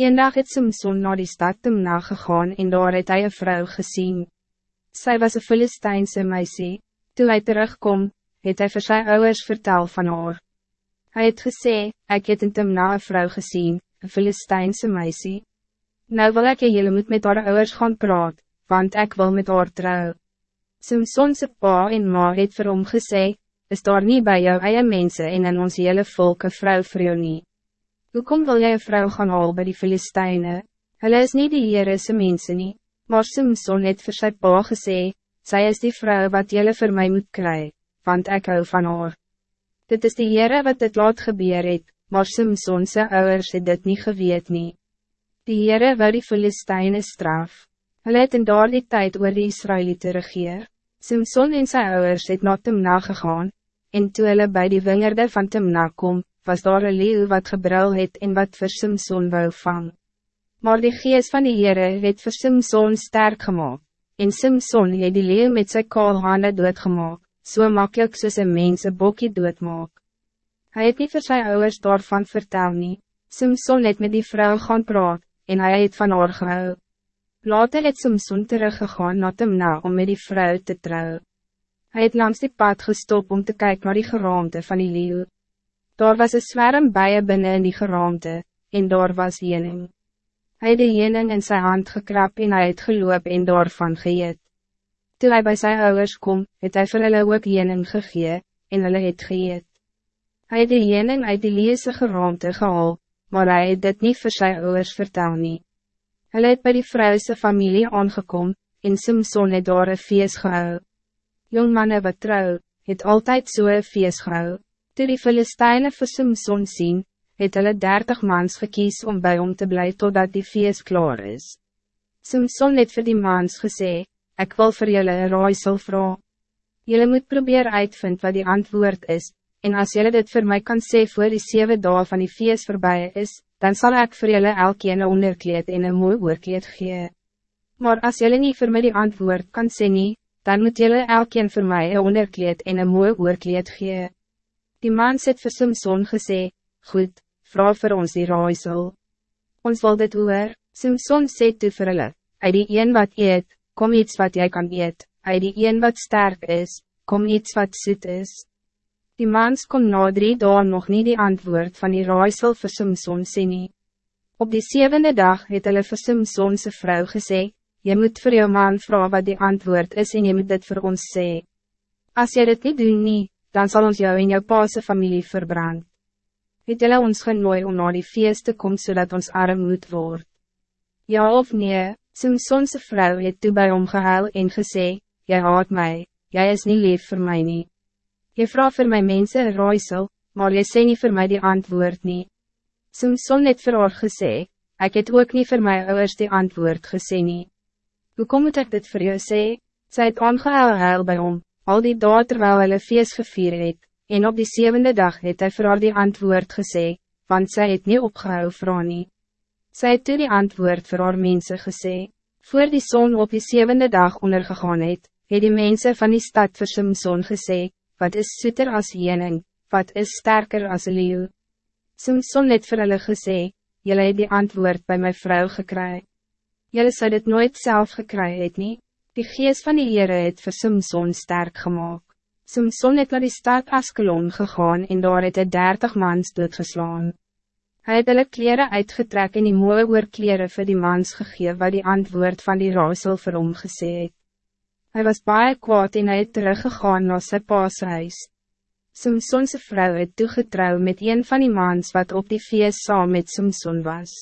Eendag het Simson naar die stad Timna gegaan en daar het hy een vrou gezien. Zij was een Filistijnse meisie. Toen hij terugkom, het hy vir sy ouders vertel van haar. Hij het gesê, ek het in Timna een vrou gezien, een Filistijnse meisie. Nou wil ek jullie moet met haar ouders gaan praat, want ik wil met haar trouw. Simsonse pa en ma het vir hom gesê, is daar niet bij jou eie mense en in ons hele volk een vrou vir jou nie. Hoekom wil jy een vrou gaan haal bij die Filisteine? Hulle is niet die Heerese mense nie, maar Simson het vir sy pa gesê, sy is die vrouw wat jylle voor mij moet kry, want ik hou van haar. Dit is die Heere wat dit laat gebeur het, maar Simson sy ouders het dit niet geweet nie. Die Heere wil die Filisteine straf. Hulle het in daar die tijd oor die Israëlieten regeer. Simson en sy ouders het na Timna gegaan, en toe hulle by die wingerde van Timna kom, was daar een leeuw wat gebrul het en wat vir Simson wou vang. Maar die gees van die Heere het vir Simson sterk gemaakt, en Simson het die leeuw met sy kaal hande doodgemaak, so makkelijk soos een mens een bokkie doodmaak. Hij het niet vir sy ouders daarvan vertel nie, Simson het met die vrouw gaan praat, en hij het van haar gehou. Later het Simson teruggegaan na Timna om met die vrouw te trouwen. Hij het langs die pad gestop om te kijken naar die geraamte van die leeuw. Daar was een zwerm bijen binnen in die geraamte, en daar was jening. Hij de jening in zijn hand gekrap en hij het geloop en daarvan geëet. Toen hij bij zijn ouders kom, het hy vir hulle ook jening gegee, en hulle het geëet. Hij de jening uit die leese geraamte gehaal, maar hij het dit niet voor zijn ouders vertel nie. Hulle het by die vrouwse familie aangekom, en Simson het daar een feest gehou. Jongmanne wat trouw, het altijd so een feest gehou. Toe die Filisteine vir Simson sien, het hulle dertig mans gekies om bij hom te blijven totdat die feest klaar is. Simson het vir die mans gesê, ik wil voor jullie een raaisel vraag. Jullie moet proberen uitvind wat die antwoord is, en als jullie dit voor mij kan sê voor die zeven dagen van die feest voorbij is, dan zal ik voor jullie elkeen een onderkleed en een mooi oorkleed gee. Maar als jullie niet voor mij die antwoord kan nie, dan moet jullie elkeen voor mij een onderkleed en een mooi oorkleed gee. Die man het vir Simson gesê, goed, vraag vir ons die raaisel. Ons wil dit hoor, Simson sê toe vir hulle, uit die een wat eet, kom iets wat jij kan eet, uit die een wat sterk is, kom iets wat zoet is. Die mans kon na drie dagen nog niet die antwoord van die raaisel vir Simson sê nie. Op die zevende dag het hulle vir Simson sy vrou gesê, je moet voor jou man vragen wat die antwoord is en je moet dit voor ons sê. Als je dit niet doen nie, dan zal ons jou en jou paase familie verbrand. Het jylle ons genooi om na die feest te komen zodat ons arm moet word? Ja of nee, Simsonse vrou het toe by hom gehuil en gesê, Jy haat mij, jij is niet lief voor mij nie. Jy vraag voor my mense een raaisel, maar jy sê nie vir my die antwoord nie. Simson het vir haar gesê, ek het ook niet voor my ouders die antwoord gesê nie. Hoe kom moet ek dit voor jou sê? Sy het aangehuil huil by hom, al die daad terwijl hulle feest gevier het, en op die zevende dag het hy vir haar die antwoord gesê, want zij het niet opgehou vrouw nie. Sy het toe die antwoord vir haar mense gesê, voor die zon op die zevende dag ondergegaan het, het die mensen van die stad vir Simson gesê, wat is soeter als jening, wat is sterker een leeuw. Simson het vir hulle gesê, jylle het die antwoord bij mijn vrouw gekry. Jylle sou dit nooit zelf gekry het nie. Die geest van die Heere het vir Simson sterk gemaakt. Simson het naar die stad Askelon gegaan en daar het hy dertig mans doodgeslaan. Hij het hulle kleren uitgetrek en die mooie oorkleren vir die mans gegee wat die antwoord van die raaisel vir hom gesê het. Hy was baie kwaad en hy het teruggegaan na sy paashuis. Simsonse vrou het toegetrouw met een van die mans wat op die feest saam met Simson was.